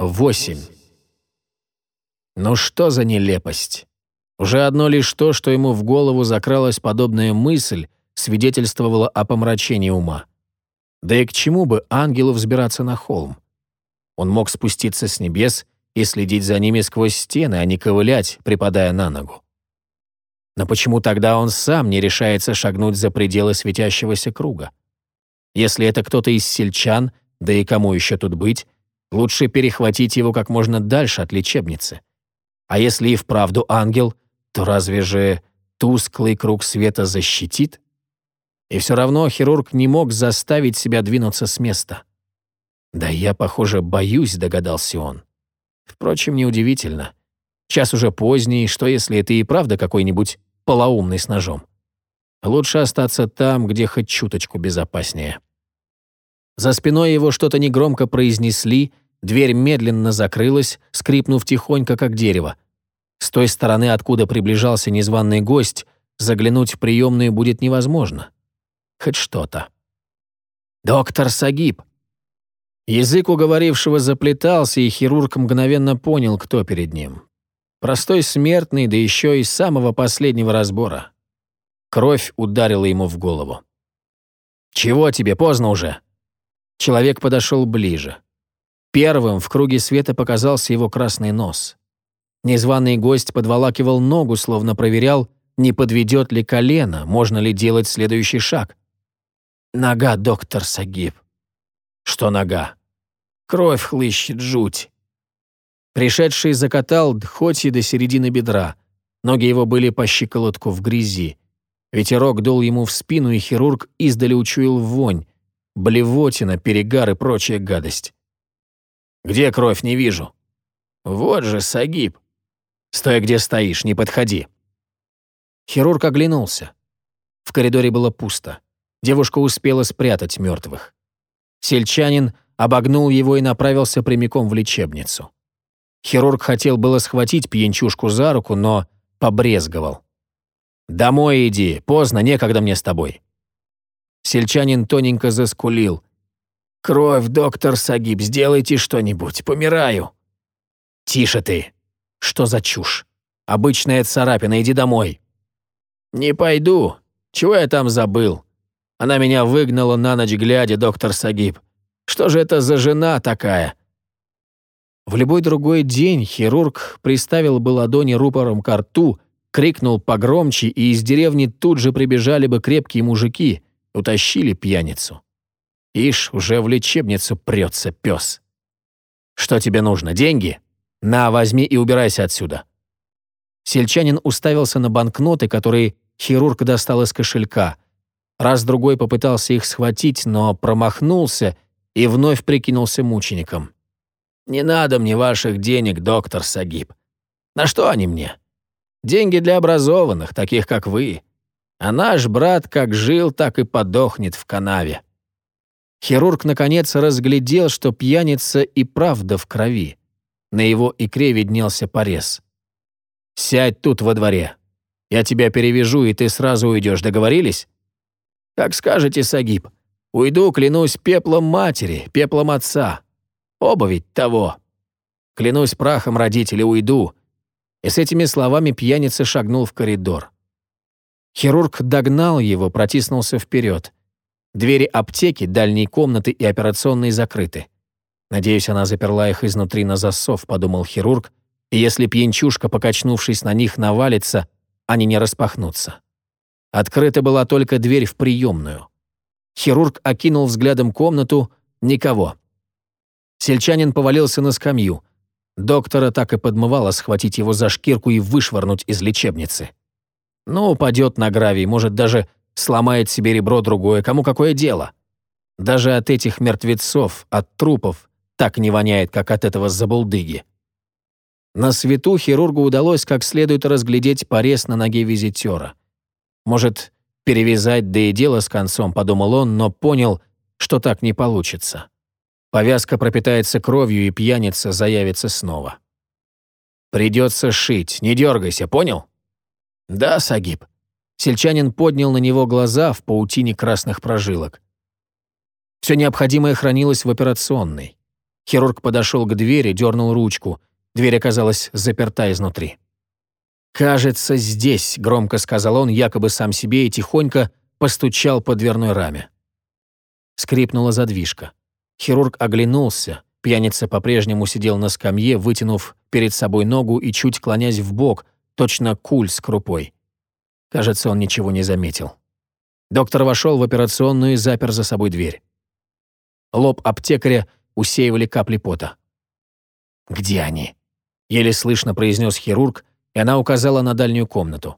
8. Ну что за нелепость? Уже одно лишь то, что ему в голову закралась подобная мысль, свидетельствовало о помрачении ума. Да и к чему бы ангелу взбираться на холм? Он мог спуститься с небес и следить за ними сквозь стены, а не ковылять, припадая на ногу. Но почему тогда он сам не решается шагнуть за пределы светящегося круга? Если это кто-то из сельчан, да и кому еще тут быть, лучше перехватить его как можно дальше от лечебницы. А если и вправду ангел, то разве же тусклый круг света защитит? И все равно хирург не мог заставить себя двинуться с места. «Да я, похоже, боюсь», — догадался он. Впрочем, неудивительно. Час уже поздний, что если это и правда какой-нибудь полоумный с ножом? Лучше остаться там, где хоть чуточку безопаснее. За спиной его что-то негромко произнесли, дверь медленно закрылась, скрипнув тихонько, как дерево. С той стороны, откуда приближался незваный гость, заглянуть в приемную будет невозможно. Хоть что-то. «Доктор Сагиб!» Язык уговорившего заплетался, и хирург мгновенно понял, кто перед ним. Простой смертный, да еще из самого последнего разбора. Кровь ударила ему в голову. «Чего тебе, поздно уже?» Человек подошел ближе. Первым в круге света показался его красный нос. Незваный гость подволакивал ногу, словно проверял, не подведет ли колено, можно ли делать следующий шаг. «Нога, доктор Сагиб». «Что нога?» «Кровь хлыщет, жуть». Пришедший закатал Дхоти до середины бедра. Ноги его были по щиколотку в грязи. Ветерок дул ему в спину, и хирург издали учуял вонь. Блевотина, перегар и прочая гадость. «Где кровь, не вижу». «Вот же, Сагиб». «Стой, где стоишь, не подходи». Хирург оглянулся. В коридоре было пусто. Девушка успела спрятать мертвых. Сельчанин обогнул его и направился прямиком в лечебницу. Хирург хотел было схватить пьянчушку за руку, но побрезговал. «Домой иди, поздно, некогда мне с тобой». Сельчанин тоненько заскулил. «Кровь, доктор Сагиб, сделайте что-нибудь, помираю». «Тише ты! Что за чушь? Обычная царапина, иди домой». «Не пойду. Чего я там забыл? Она меня выгнала на ночь глядя, доктор Сагиб. Что же это за жена такая?» В любой другой день хирург приставил бы ладони рупором к рту, крикнул погромче, и из деревни тут же прибежали бы крепкие мужики, утащили пьяницу. Ишь, уже в лечебницу прется пес. «Что тебе нужно, деньги? На, возьми и убирайся отсюда». Сельчанин уставился на банкноты, которые хирург достал из кошелька. Раз-другой попытался их схватить, но промахнулся и вновь прикинулся мучеником. «Не надо мне ваших денег, доктор Сагиб. На что они мне? Деньги для образованных, таких как вы. А наш брат как жил, так и подохнет в канаве». Хирург, наконец, разглядел, что пьяница и правда в крови. На его икре виднелся порез. «Сядь тут во дворе. Я тебя перевяжу, и ты сразу уйдешь. Договорились?» «Как скажете, Сагиб. Уйду, клянусь, пеплом матери, пеплом отца. Оба ведь того. Клянусь прахом родителей, уйду». И с этими словами пьяница шагнул в коридор. Хирург догнал его, протиснулся вперед. Двери аптеки, дальней комнаты и операционной закрыты. Надеюсь, она заперла их изнутри на засов, подумал хирург, и если пьянчушка, покачнувшись на них, навалится, они не распахнутся. Открыта была только дверь в приемную. Хирург окинул взглядом комнату, никого. Сельчанин повалился на скамью. Доктора так и подмывало схватить его за шкирку и вышвырнуть из лечебницы. Ну, упадет на гравий, может, даже сломает себе ребро другое, кому какое дело. Даже от этих мертвецов, от трупов, так не воняет, как от этого забулдыги. На свету хирургу удалось как следует разглядеть порез на ноге визитера. Может, перевязать, да и дело с концом, подумал он, но понял, что так не получится. Повязка пропитается кровью, и пьяница заявится снова. «Придется шить, не дергайся, понял?» «Да, Сагиб». Сельчанин поднял на него глаза в паутине красных прожилок. Все необходимое хранилось в операционной. Хирург подошел к двери, дернул ручку. Дверь оказалась заперта изнутри. «Кажется, здесь», — громко сказал он, якобы сам себе, и тихонько постучал по дверной раме. Скрипнула задвижка. Хирург оглянулся. Пьяница по-прежнему сидел на скамье, вытянув перед собой ногу и чуть клонясь в бок, точно куль с крупой. Кажется, он ничего не заметил. Доктор вошел в операционную и запер за собой дверь. Лоб аптекаря усеивали капли пота. «Где они?» — еле слышно произнес хирург, и она указала на дальнюю комнату.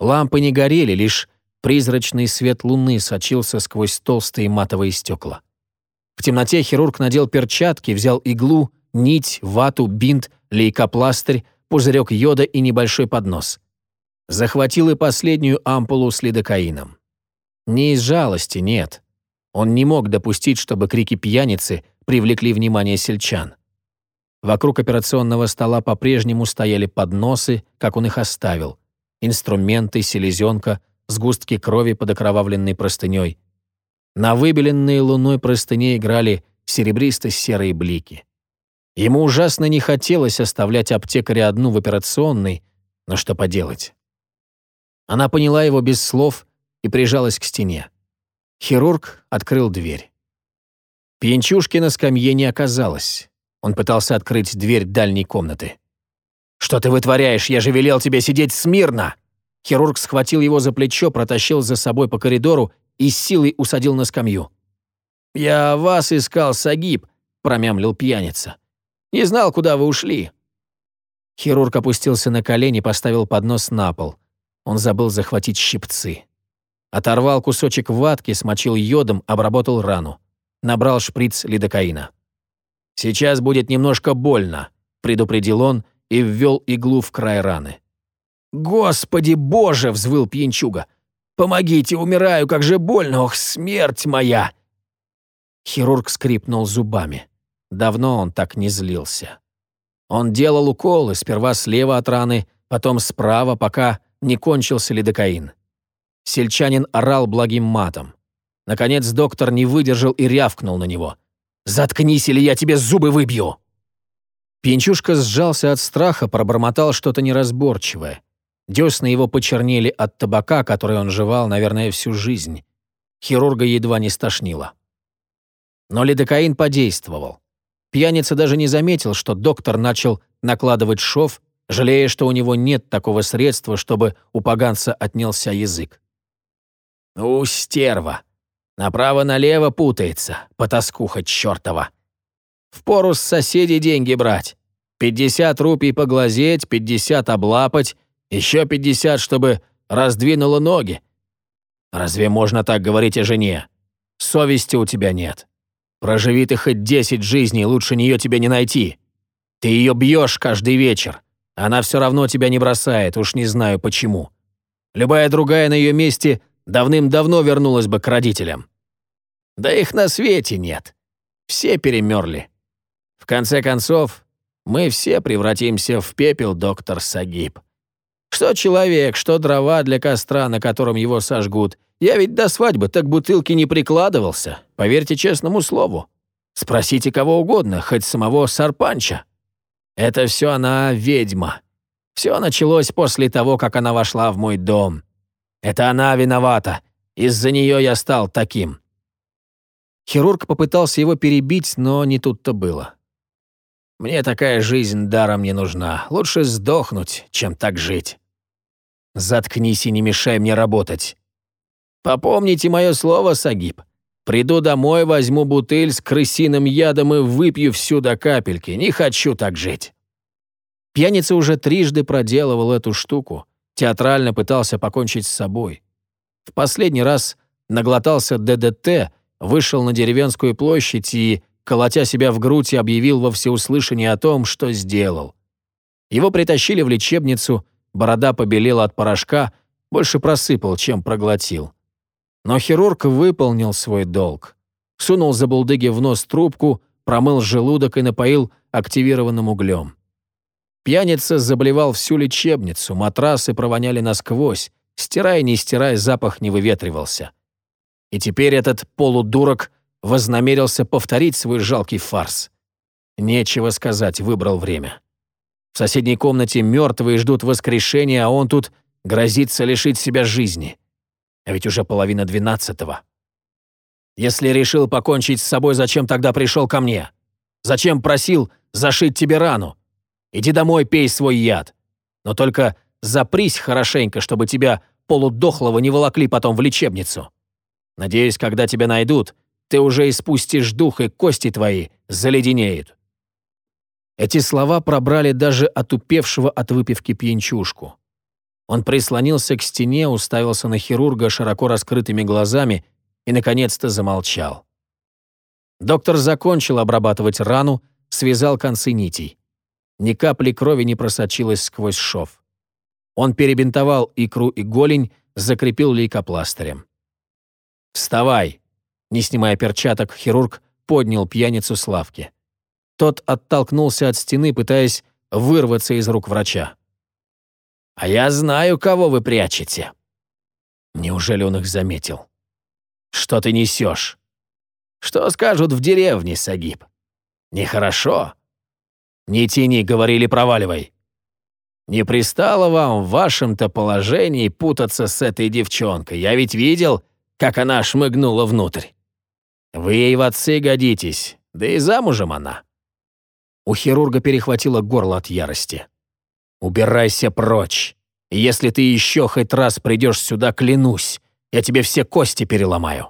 Лампы не горели, лишь призрачный свет луны сочился сквозь толстые матовые стекла. В темноте хирург надел перчатки, взял иглу, нить, вату, бинт, лейкопластырь, пузырек йода и небольшой поднос. Захватил и последнюю ампулу с лидокаином. Не из жалости, нет. Он не мог допустить, чтобы крики пьяницы привлекли внимание сельчан. Вокруг операционного стола по-прежнему стояли подносы, как он их оставил. Инструменты, селезенка, сгустки крови под окровавленной простыней. На выбеленные луной простыне играли серебристо-серые блики. Ему ужасно не хотелось оставлять аптекаря одну в операционной, но что поделать. Она поняла его без слов и прижалась к стене. Хирург открыл дверь. Пьянчушки на скамье не оказалось. Он пытался открыть дверь дальней комнаты. «Что ты вытворяешь? Я же велел тебе сидеть смирно!» Хирург схватил его за плечо, протащил за собой по коридору и с силой усадил на скамью. «Я вас искал, Сагиб», — промямлил пьяница. «Не знал, куда вы ушли». Хирург опустился на колени, поставил поднос на пол. Он забыл захватить щипцы. Оторвал кусочек ватки, смочил йодом, обработал рану. Набрал шприц лидокаина. «Сейчас будет немножко больно», — предупредил он и ввел иглу в край раны. «Господи боже!» — взвыл пьянчуга. «Помогите, умираю, как же больно! Ох, смерть моя!» Хирург скрипнул зубами. Давно он так не злился. Он делал уколы, сперва слева от раны, потом справа, пока не кончился лидокаин. Сельчанин орал благим матом. Наконец доктор не выдержал и рявкнул на него. Заткнись, или я тебе зубы выбью!» Пинчушка сжался от страха, пробормотал что-то неразборчивое. Десны его почернели от табака, который он жевал, наверное, всю жизнь. Хирурга едва не стошнило. Но лидокаин подействовал. Пьяница даже не заметил, что доктор начал накладывать шов, жалея, что у него нет такого средства, чтобы у поганца отнялся язык. «У, стерва!» Направо-налево путается, потаскуха чертова. Впору с соседей деньги брать. Пятьдесят рупий поглазеть, пятьдесят облапать, еще пятьдесят, чтобы раздвинула ноги. Разве можно так говорить о жене? Совести у тебя нет. Проживи ты хоть десять жизней, лучше нее тебе не найти. Ты ее бьешь каждый вечер. Она все равно тебя не бросает, уж не знаю почему. Любая другая на ее месте давным-давно вернулась бы к родителям. Да их на свете нет. Все перемерли. В конце концов, мы все превратимся в пепел, доктор Сагиб. Что человек, что дрова для костра, на котором его сожгут. Я ведь до свадьбы так бутылки не прикладывался, поверьте честному слову. Спросите кого угодно, хоть самого Сарпанча. Это все она ведьма. Все началось после того, как она вошла в мой дом. Это она виновата. Из-за нее я стал таким». Хирург попытался его перебить, но не тут-то было. «Мне такая жизнь даром не нужна. Лучше сдохнуть, чем так жить. Заткнись и не мешай мне работать. Попомните мое слово, Сагиб. Приду домой, возьму бутыль с крысиным ядом и выпью всю до капельки. Не хочу так жить». Пьяница уже трижды проделывал эту штуку театрально пытался покончить с собой. В последний раз наглотался ДДТ, вышел на деревенскую площадь и, колотя себя в грудь, объявил во всеуслышание о том, что сделал. Его притащили в лечебницу, борода побелела от порошка, больше просыпал, чем проглотил. Но хирург выполнил свой долг. Сунул за булдыги в нос трубку, промыл желудок и напоил активированным углем. Пьяница заблевал всю лечебницу, матрасы провоняли насквозь, стирая не стирая, запах не выветривался. И теперь этот полудурок вознамерился повторить свой жалкий фарс. Нечего сказать, выбрал время. В соседней комнате мертвые ждут воскрешения, а он тут грозится лишить себя жизни. А ведь уже половина двенадцатого. Если решил покончить с собой, зачем тогда пришел ко мне? Зачем просил зашить тебе рану? Иди домой, пей свой яд. Но только запрись хорошенько, чтобы тебя полудохлого не волокли потом в лечебницу. Надеюсь, когда тебя найдут, ты уже испустишь дух, и кости твои заледенеют». Эти слова пробрали даже отупевшего от выпивки пьянчушку. Он прислонился к стене, уставился на хирурга широко раскрытыми глазами и, наконец-то, замолчал. Доктор закончил обрабатывать рану, связал концы нитей. Ни капли крови не просочилось сквозь шов. Он перебинтовал икру и голень, закрепил лейкопластырем. «Вставай!» Не снимая перчаток, хирург поднял пьяницу с лавки. Тот оттолкнулся от стены, пытаясь вырваться из рук врача. «А я знаю, кого вы прячете». Неужели он их заметил? «Что ты несешь?» «Что скажут в деревне, Сагиб?» «Нехорошо». «Не тяни, говорили, проваливай». «Не пристало вам в вашем-то положении путаться с этой девчонкой. Я ведь видел, как она шмыгнула внутрь. Вы ей в отцы годитесь, да и замужем она». У хирурга перехватило горло от ярости. «Убирайся прочь. Если ты еще хоть раз придешь сюда, клянусь, я тебе все кости переломаю».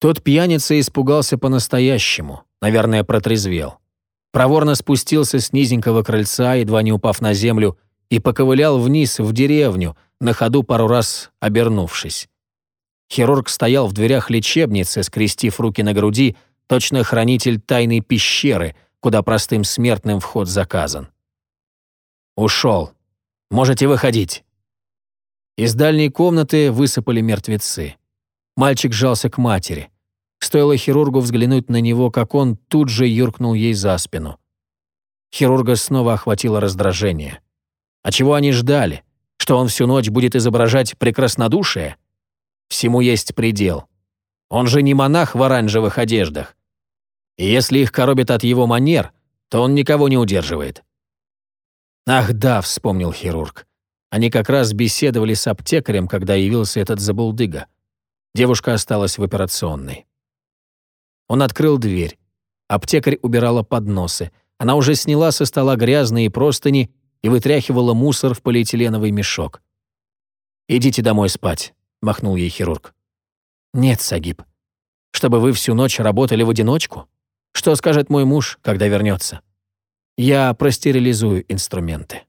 Тот пьяница испугался по-настоящему, наверное, протрезвел. Проворно спустился с низенького крыльца, едва не упав на землю, и поковылял вниз, в деревню, на ходу пару раз обернувшись. Хирург стоял в дверях лечебницы, скрестив руки на груди, точно хранитель тайной пещеры, куда простым смертным вход заказан. «Ушел. Можете выходить». Из дальней комнаты высыпали мертвецы. Мальчик жался к матери. Стоило хирургу взглянуть на него, как он тут же юркнул ей за спину. Хирурга снова охватило раздражение. А чего они ждали? Что он всю ночь будет изображать прекраснодушие? Всему есть предел. Он же не монах в оранжевых одеждах. И если их коробит от его манер, то он никого не удерживает. «Ах да», — вспомнил хирург. Они как раз беседовали с аптекарем, когда явился этот забулдыга. Девушка осталась в операционной. Он открыл дверь. Аптекарь убирала подносы. Она уже сняла со стола грязные простыни и вытряхивала мусор в полиэтиленовый мешок. «Идите домой спать махнул ей хирург. «Нет, Сагиб. Чтобы вы всю ночь работали в одиночку? Что скажет мой муж, когда вернется? Я простерилизую инструменты».